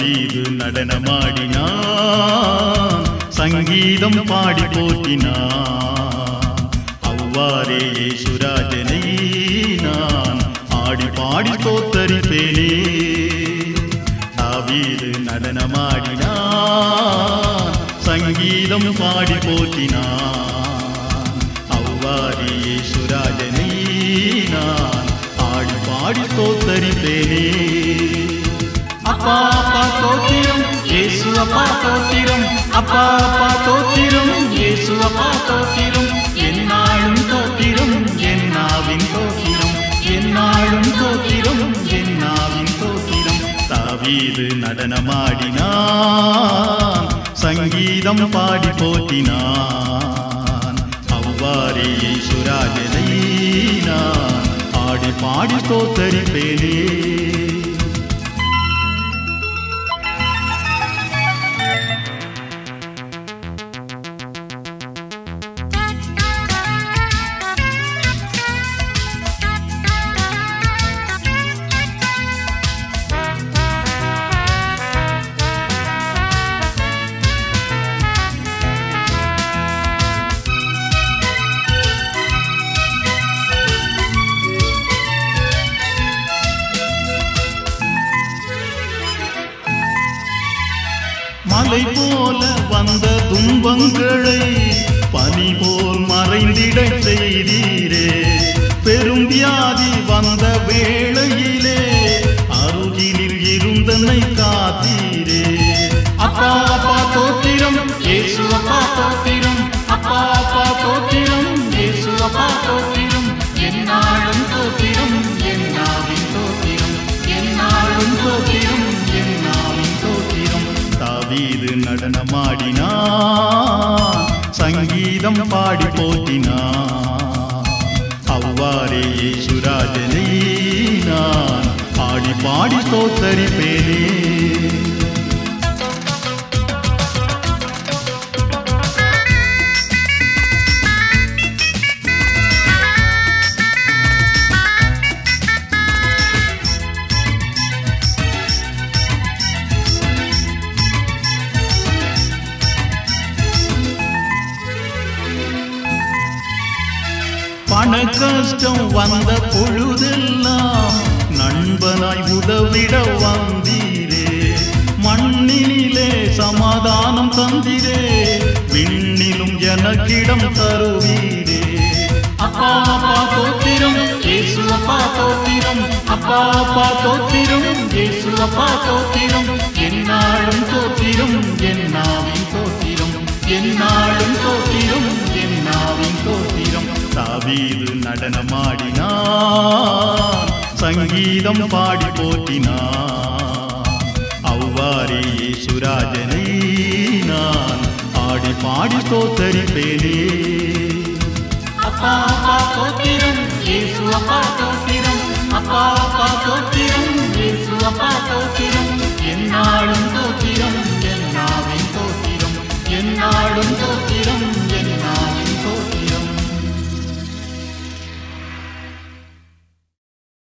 தாவீது நடனமாடினான் சங்கீதம் பாடி போற்றினான் அவ்வாறே சுராஜனை நான் ஆடி பாடி தோத்தரிப்பேனே தாவீது நடனமாடினான் சங்கீதம் பாடி போற்றினான் அவ்வாறே சுராஜனை நான் ஆடி பாடி தோத்தரிப்பேனே அப்பா அப்பா தோத்திரம். இயேசு அப்பா தோத்திரம். அப்பா அப்பா தோத்திரம். இயேசு அப்பா தோத்திரம். என்னாலும் தோத்திரம். என்னாவின் தோத்திரம். என்னாலும் தோத்திரம். என்னாவின் தோத்திரம். தாவீது நடனமாடினான். சங்கீதம் பாடி போட்டினான் அவ்வாறே சுராஜனை நான் பாடி பாடி தோத்தரிப்பேனே மாலை போல வந்த துன்பம் சங்கீதம் பாடி போற்றினான் அவ்வாறே சுராஜனை நான் பாடி பாடி தோத்தரிப்பேனே பண கஷ்டம் வந்த பொழுதெல்லாம் நண்பனாய் உதவிட வந்தீரே. மண்ணினிலே சமாதானம் தந்திரே. விண்ணிலும் எனக்கிடம் தருவீரே. அப்பா அப்பா தோத்திரம். இயேசு அப்பா தோத்திரம். அப்பா அப்பா தோத்திரம். இயேசு அப்பா தோத்திரம். நடனமாடினான் சங்கீதம் பாடி போற்றினான். அவ்வாறே சுராஜனை நான் ஆடி பாடி தோத்தரிப்பேனே அப்பா அப்பா தோத்திரம் இயேசு அப்பா தோத்திரம். அப்பா அப்பா தோத்திரம் இயேசு அப்பா தோத்திரம். என்னாலும் தோத்திரம் என்னாவின் தோத்திரம். என்னாலும்